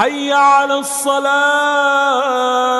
حي على الصلاة.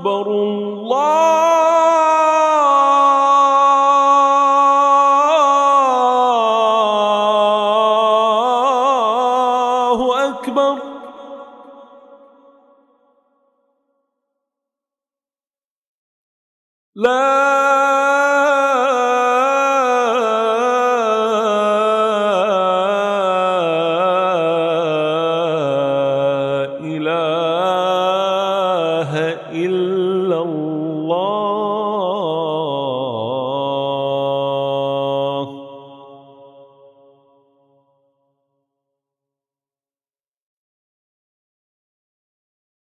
أكبر الله أكبر. لا